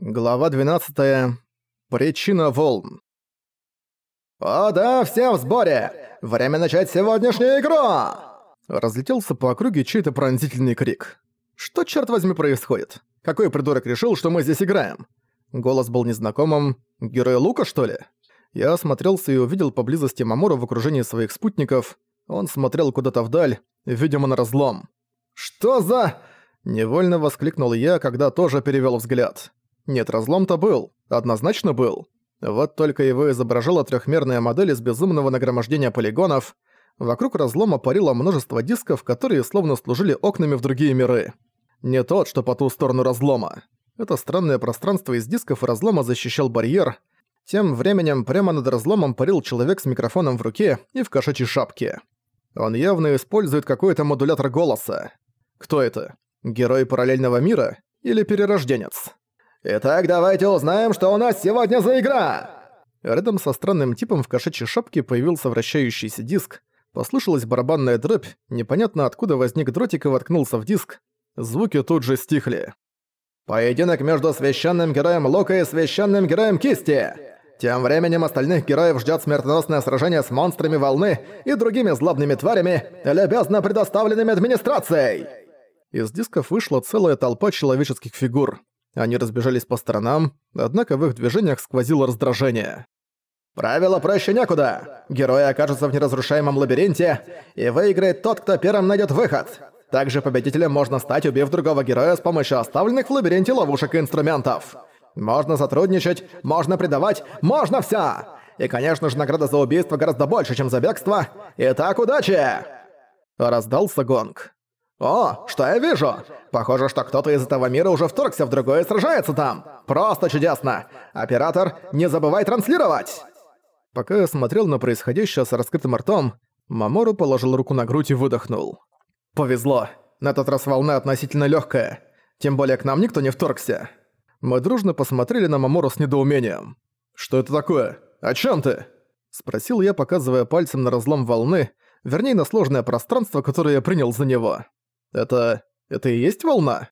Глава 12. Причина волн. «О да, все в сборе! Время начать сегодняшнюю игру!» Разлетелся по округе чей-то пронзительный крик. «Что, черт возьми, происходит? Какой придурок решил, что мы здесь играем?» Голос был незнакомым. Герой Лука, что ли? Я осмотрелся и увидел поблизости Мамора в окружении своих спутников. Он смотрел куда-то вдаль, видимо, на разлом. «Что за...» Невольно воскликнул я, когда тоже перевёл взгляд. Нет, разлом-то был. Однозначно был. Вот только его изображала трехмерная модель из безумного нагромождения полигонов. Вокруг разлома парило множество дисков, которые словно служили окнами в другие миры. Не тот, что по ту сторону разлома. Это странное пространство из дисков и разлома защищал барьер. Тем временем прямо над разломом парил человек с микрофоном в руке и в кошачьей шапке. Он явно использует какой-то модулятор голоса. Кто это? Герой параллельного мира или перерожденец? «Итак, давайте узнаем, что у нас сегодня за игра!» Рядом со странным типом в кошачьей шапке появился вращающийся диск, послышалась барабанная дробь, непонятно откуда возник дротик и воткнулся в диск. Звуки тут же стихли. «Поединок между священным героем Лука и священным героем Кисти!» Тем временем остальных героев ждет смертоносное сражение с монстрами волны и другими злобными тварями, любезно предоставленными администрацией!» Из дисков вышла целая толпа человеческих фигур. Они разбежались по сторонам, однако в их движениях сквозило раздражение. «Правило проще некуда. Герои окажутся в неразрушаемом лабиринте, и выиграет тот, кто первым найдет выход. Также победителем можно стать, убив другого героя с помощью оставленных в лабиринте ловушек и инструментов. Можно сотрудничать, можно предавать, можно вся. И, конечно же, награда за убийство гораздо больше, чем за бегство. Итак, удачи!» Раздался гонг. «О, что я вижу? Похоже, что кто-то из этого мира уже вторгся в другое и сражается там. Просто чудесно! Оператор, не забывай транслировать!» Пока я смотрел на происходящее с раскрытым ртом, Мамору положил руку на грудь и выдохнул. «Повезло. На этот раз волна относительно легкая. Тем более к нам никто не вторгся». Мы дружно посмотрели на Мамору с недоумением. «Что это такое? О чем ты?» Спросил я, показывая пальцем на разлом волны, вернее на сложное пространство, которое я принял за него. Это... это и есть волна?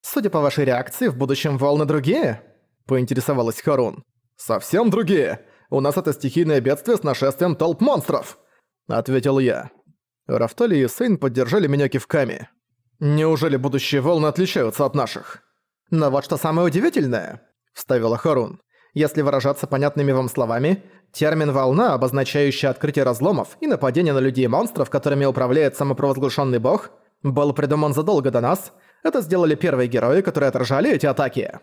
Судя по вашей реакции, в будущем волны другие? Поинтересовалась Харун. Совсем другие. У нас это стихийное бедствие с нашествием толп монстров. Ответил я. Рафтали и Сейн поддержали меня кивками. Неужели будущие волны отличаются от наших? Но вот что самое удивительное, вставила Харун. Если выражаться понятными вам словами, термин «волна», обозначающий открытие разломов и нападение на людей и монстров, которыми управляет самопровозглашенный бог, был придуман задолго до нас. Это сделали первые герои, которые отражали эти атаки.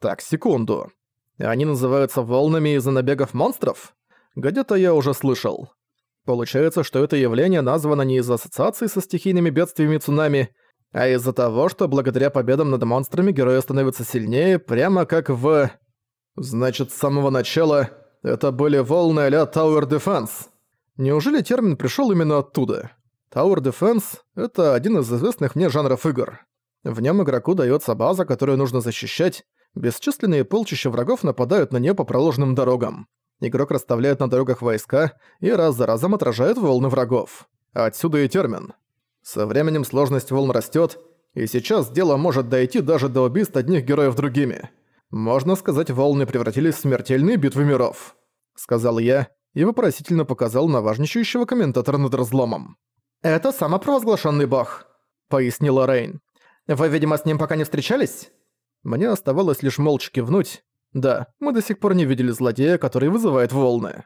Так, секунду. Они называются волнами из-за набегов монстров? Где-то я уже слышал. Получается, что это явление названо не из-за ассоциации со стихийными бедствиями цунами, а из-за того, что благодаря победам над монстрами герои становятся сильнее, прямо как в... Значит, с самого начала это были волны а-ля Tower Defense. Неужели термин пришёл именно оттуда? Tower Defense — это один из известных мне жанров игр. В нем игроку дается база, которую нужно защищать, бесчисленные полчища врагов нападают на нее по проложенным дорогам. Игрок расставляет на дорогах войска и раз за разом отражает волны врагов. Отсюда и термин. Со временем сложность волн растет, и сейчас дело может дойти даже до убийств одних героев другими. Можно сказать, волны превратились в смертельные битвы миров. Сказал я и вопросительно показал на важничающего комментатора над разломом. «Это самопровозглашенный бог», — пояснила Рейн. «Вы, видимо, с ним пока не встречались?» Мне оставалось лишь молча кивнуть. Да, мы до сих пор не видели злодея, который вызывает волны.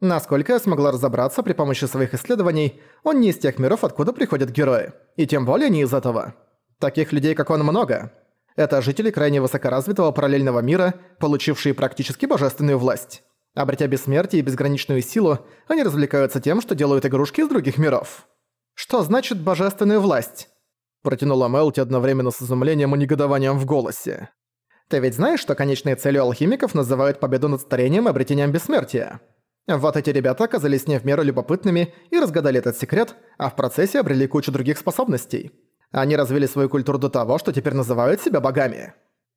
Насколько я смогла разобраться при помощи своих исследований, он не из тех миров, откуда приходят герои. И тем более не из этого. Таких людей, как он, много. Это жители крайне высокоразвитого параллельного мира, получившие практически божественную власть. Обретя бессмертие и безграничную силу, они развлекаются тем, что делают игрушки из других миров. «Что значит божественная власть?» Протянула Мелти одновременно с изумлением и негодованием в голосе. «Ты ведь знаешь, что конечной целью алхимиков называют победу над старением и обретением бессмертия? Вот эти ребята оказались не в меру любопытными и разгадали этот секрет, а в процессе обрели кучу других способностей. Они развили свою культуру до того, что теперь называют себя богами».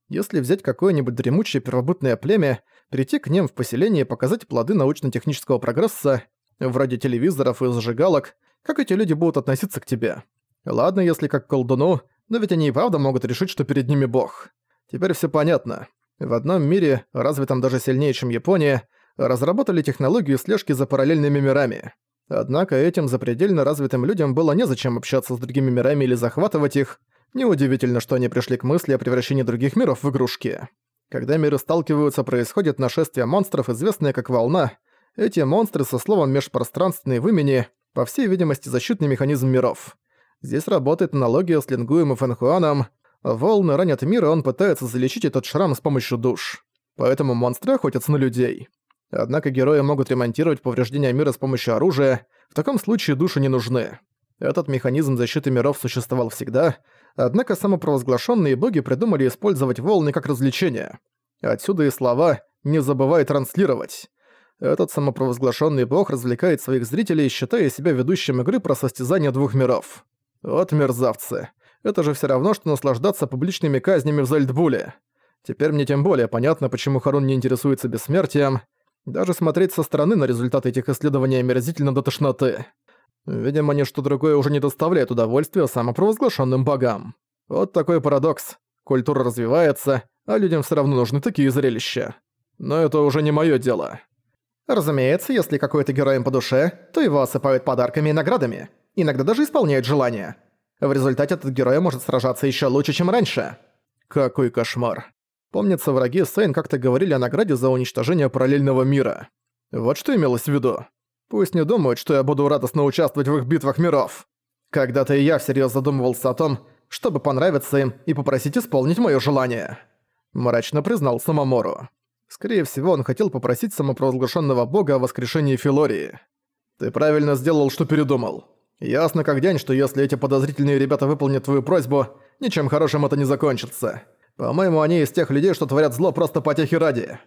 Если взять какое-нибудь дремучее первобытное племя, прийти к ним в поселение и показать плоды научно-технического прогресса, вроде телевизоров и зажигалок, как эти люди будут относиться к тебе? Ладно, если как к колдуну, но ведь они и правда могут решить, что перед ними бог. Теперь все понятно. В одном мире, развитом даже сильнее, чем Япония, разработали технологию слежки за параллельными мирами. Однако этим запредельно развитым людям было незачем общаться с другими мирами или захватывать их. Неудивительно, что они пришли к мысли о превращении других миров в игрушки. Когда миры сталкиваются, происходит нашествие монстров, известное как волна. Эти монстры со словом «межпространственный» в имени, по всей видимости, защитный механизм миров. Здесь работает аналогия с Лингуем и Фэнхуаном. Волны ранят мир, и он пытается залечить этот шрам с помощью душ. Поэтому монстры охотятся на людей. Однако герои могут ремонтировать повреждения мира с помощью оружия, в таком случае души не нужны. Этот механизм защиты миров существовал всегда, однако самопровозглашенные боги придумали использовать волны как развлечение. Отсюда и слова «не забывай транслировать». Этот самопровозглашенный бог развлекает своих зрителей, считая себя ведущим игры про состязание двух миров. Вот мерзавцы. Это же все равно, что наслаждаться публичными казнями в Зальдбуле. Теперь мне тем более понятно, почему Харун не интересуется бессмертием. Даже смотреть со стороны на результаты этих исследований омерзительно до тошноты. Видимо, ничто другое уже не доставляет удовольствия самопровозглашенным богам. Вот такой парадокс. Культура развивается, а людям все равно нужны такие зрелища. Но это уже не мое дело. Разумеется, если какой-то герой им по душе, то его осыпают подарками и наградами. Иногда даже исполняют желания. В результате этот герой может сражаться еще лучше, чем раньше. Какой кошмар. Помнится, враги Сейн как-то говорили о награде за уничтожение параллельного мира. Вот что имелось в виду. Пусть не думают, что я буду радостно участвовать в их битвах миров. Когда-то и я всерьез задумывался о том, чтобы понравиться им и попросить исполнить моё желание. Мрачно признал Самомору. Скорее всего, он хотел попросить самопровозглашенного бога о воскрешении Филории. Ты правильно сделал, что передумал. Ясно как день, что если эти подозрительные ребята выполнят твою просьбу, ничем хорошим это не закончится. По-моему, они из тех людей, что творят зло просто потехи ради.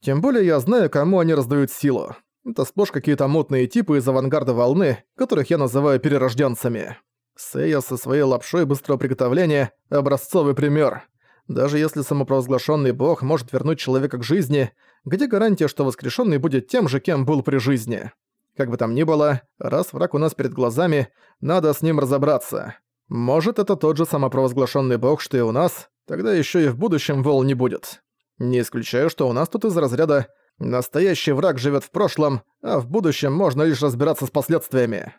Тем более я знаю, кому они раздают силу. Это сплошь какие-то мутные типы из авангарда волны, которых я называю перерожденцами. Сэя со своей лапшой быстрого приготовления – образцовый пример. Даже если самопровозглашенный бог может вернуть человека к жизни, где гарантия, что воскрешенный будет тем же, кем был при жизни? Как бы там ни было, раз враг у нас перед глазами, надо с ним разобраться. Может, это тот же самопровозглашенный бог, что и у нас, Тогда еще и в будущем вол не будет. Не исключаю, что у нас тут из разряда «настоящий враг живет в прошлом, а в будущем можно лишь разбираться с последствиями».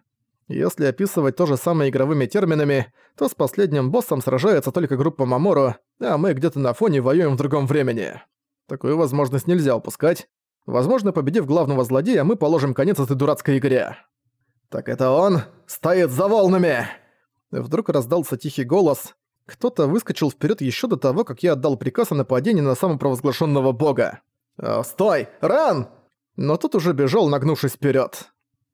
Если описывать то же самое игровыми терминами, то с последним боссом сражается только группа Мамору, а мы где-то на фоне воюем в другом времени. Такую возможность нельзя упускать. Возможно, победив главного злодея, мы положим конец этой дурацкой игре. «Так это он стоит за волнами!» Вдруг раздался тихий голос, кто-то выскочил вперед еще до того, как я отдал приказ о нападении на самопровозглашенного бога. «О, «Стой! Ран!» Но тот уже бежал, нагнувшись вперед.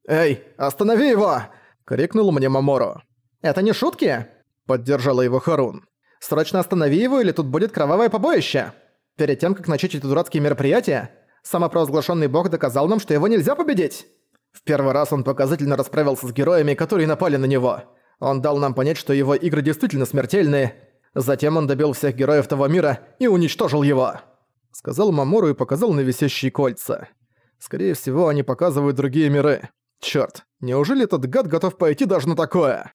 «Эй, останови его!» — крикнул мне Маморо. «Это не шутки?» — поддержала его Харун. «Срочно останови его, или тут будет кровавое побоище! Перед тем, как начать эти дурацкие мероприятия, самопровозглашенный бог доказал нам, что его нельзя победить!» В первый раз он показательно расправился с героями, которые напали на него. Он дал нам понять, что его игры действительно смертельные. Затем он добил всех героев того мира и уничтожил его. Сказал Мамору и показал на висящие кольца. Скорее всего, они показывают другие миры. Чёрт, неужели этот гад готов пойти даже на такое?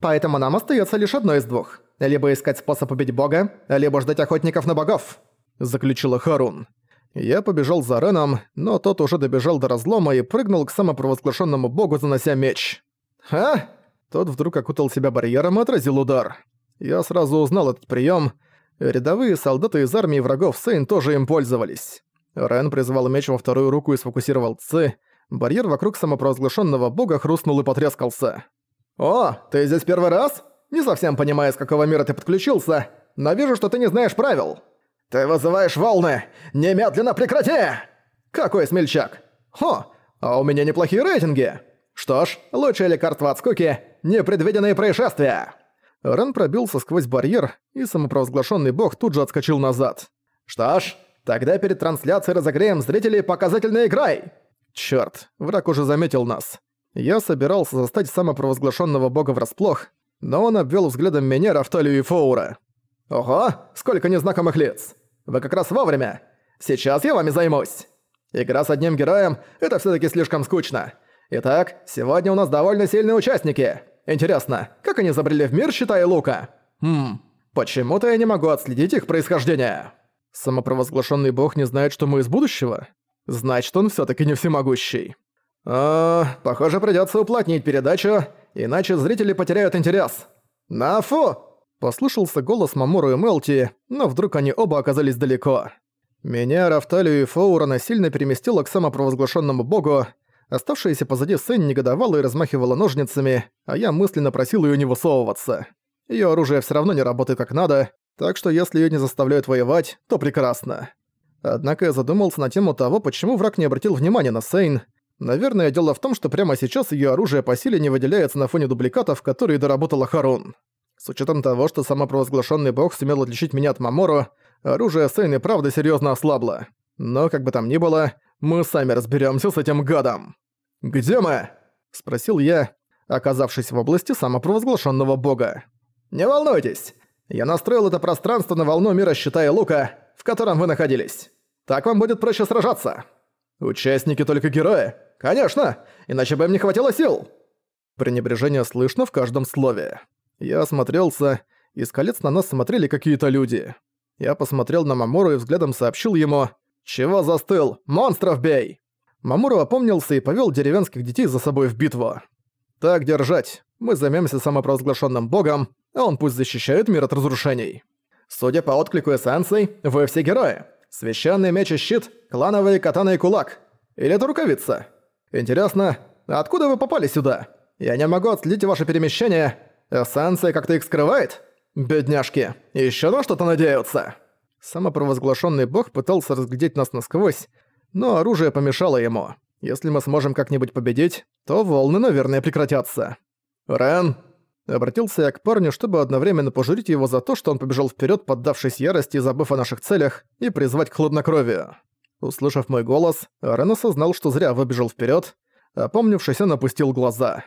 Поэтому нам остается лишь одно из двух. Либо искать способ убить бога, либо ждать охотников на богов. Заключила Харун. Я побежал за Реном, но тот уже добежал до разлома и прыгнул к самопровозглашенному богу, занося меч. «А? Тот вдруг окутал себя барьером и отразил удар. Я сразу узнал этот прием. Рядовые солдаты из армии врагов Сейн тоже им пользовались. Рен призвал меч во вторую руку и сфокусировал Ци. Барьер вокруг самопровозглашенного бога хрустнул и потрескался. «О, ты здесь первый раз? Не совсем понимаю, с какого мира ты подключился, но вижу, что ты не знаешь правил. Ты вызываешь волны! Немедленно прекрати!» «Какой смельчак! Хо, а у меня неплохие рейтинги!» Что ж, лучшее лекарство от скуки — непредвиденные происшествия. Рен пробился сквозь барьер, и самопровозглашенный бог тут же отскочил назад. Что ж, тогда перед трансляцией разогреем зрителей показательной игрой. Чёрт, враг уже заметил нас. Я собирался застать самопровозглашенного бога врасплох, но он обвел взглядом меня, Рафталию и Фоура. «Ого, сколько незнакомых лиц! Вы как раз вовремя! Сейчас я вами займусь! Игра с одним героем — это все таки слишком скучно. Итак, сегодня у нас довольно сильные участники. Интересно, как они забрели в мир, считая лука? Хм, почему-то я не могу отследить их происхождение. Самопровозглашенный бог не знает, что мы из будущего? Значит, он все таки не всемогущий. «О, похоже, придется уплотнить передачу, иначе зрители потеряют интерес. Нафу!» Послышался голос Мамору и Мелти, но вдруг они оба оказались далеко. Меня, Рафталию и Фоура насильно переместило к самопровозглашенному богу. Оставшаяся позади Сэн негодовала и размахивала ножницами, а я мысленно просил ее не высовываться. Ее оружие все равно не работает как надо, так что если ее не заставляют воевать, то прекрасно. Однако я задумался на тему того, почему враг не обратил внимания на Сейн. Наверное, дело в том, что прямо сейчас ее оружие по силе не выделяется на фоне дубликатов, которые доработала Харун. С учетом того, что самопровозглашенный бог сумел отличить меня от Мамору, оружие Сейн и правда серьезно ослабло. Но, как бы там ни было, мы сами разберемся с этим гадом. «Где мы?» – спросил я, оказавшись в области самопровозглашенного бога. «Не волнуйтесь, я настроил это пространство на волну мира щита и лука, в котором вы находились. Так вам будет проще сражаться. Участники только герои? Конечно, иначе бы им не хватило сил. Пренебрежение слышно в каждом слове. Я осмотрелся, из колец на нас смотрели какие-то люди. Я посмотрел на Мамору и взглядом сообщил ему «Чего застыл? Монстров бей!» Мамору опомнился и повел деревенских детей за собой в битву. «Так держать. Мы займемся самопровозглашенным богом, а он пусть защищает мир от разрушений». Судя по отклику эссенций, вы все герои. Священный меч и щит, клановые катана и кулак. Или это рукавица? Интересно, откуда вы попали сюда? Я не могу отследить ваше перемещение. Эссенция как-то их скрывает? Бедняжки, еще на что-то надеются. Самопровозглашенный бог пытался разглядеть нас насквозь, но оружие помешало ему. Если мы сможем как-нибудь победить, то волны, наверное, прекратятся. Рен, Обратился я к парню, чтобы одновременно пожурить его за то, что он побежал вперед, поддавшись ярости и забыв о наших целях, и призвать к хладнокровию. Услышав мой голос, Рен осознал, что зря выбежал вперед, опомнившись, он опустил глаза.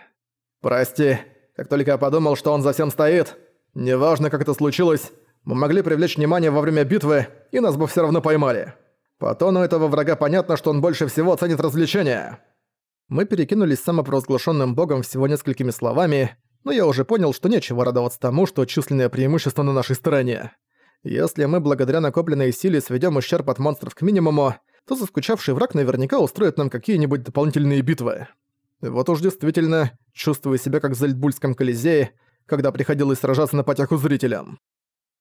«Прости, как только я подумал, что он за всем стоит, неважно, как это случилось, мы могли привлечь внимание во время битвы, и нас бы все равно поймали. По тону этого врага понятно, что он больше всего ценит развлечения». Мы перекинулись с самопровозглашенным богом всего несколькими словами, но я уже понял, что нечего радоваться тому, что численное преимущество на нашей стороне. Если мы благодаря накопленной силе сведем ущерб от монстров к минимуму, то заскучавший враг наверняка устроит нам какие-нибудь дополнительные битвы. Вот уж действительно, чувствую себя как в Зальдбульском Колизее, когда приходилось сражаться на потеху зрителям.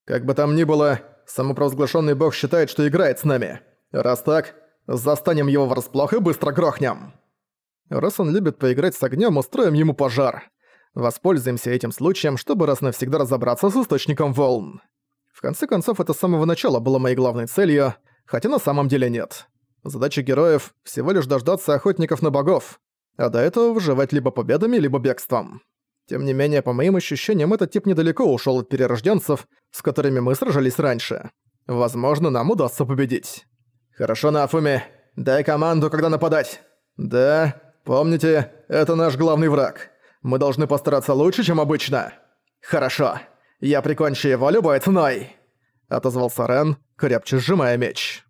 Как бы там ни было, самопровозглашенный бог считает, что играет с нами. Раз так, застанем его врасплох и быстро грохнем. Раз он любит поиграть с огнем, устроим ему пожар. Воспользуемся этим случаем, чтобы раз навсегда разобраться с источником волн. В конце концов, это с самого начала было моей главной целью, хотя на самом деле нет. Задача героев — всего лишь дождаться охотников на богов, а до этого выживать либо победами, либо бегством. Тем не менее, по моим ощущениям, этот тип недалеко ушел от перерожденцев, с которыми мы сражались раньше. Возможно, нам удастся победить. «Хорошо, Нафуми. Дай команду, когда нападать». «Да, помните, это наш главный враг». Мы должны постараться лучше, чем обычно. Хорошо. Я прикончу его любой ценой. Отозвался Рен, крепче сжимая меч.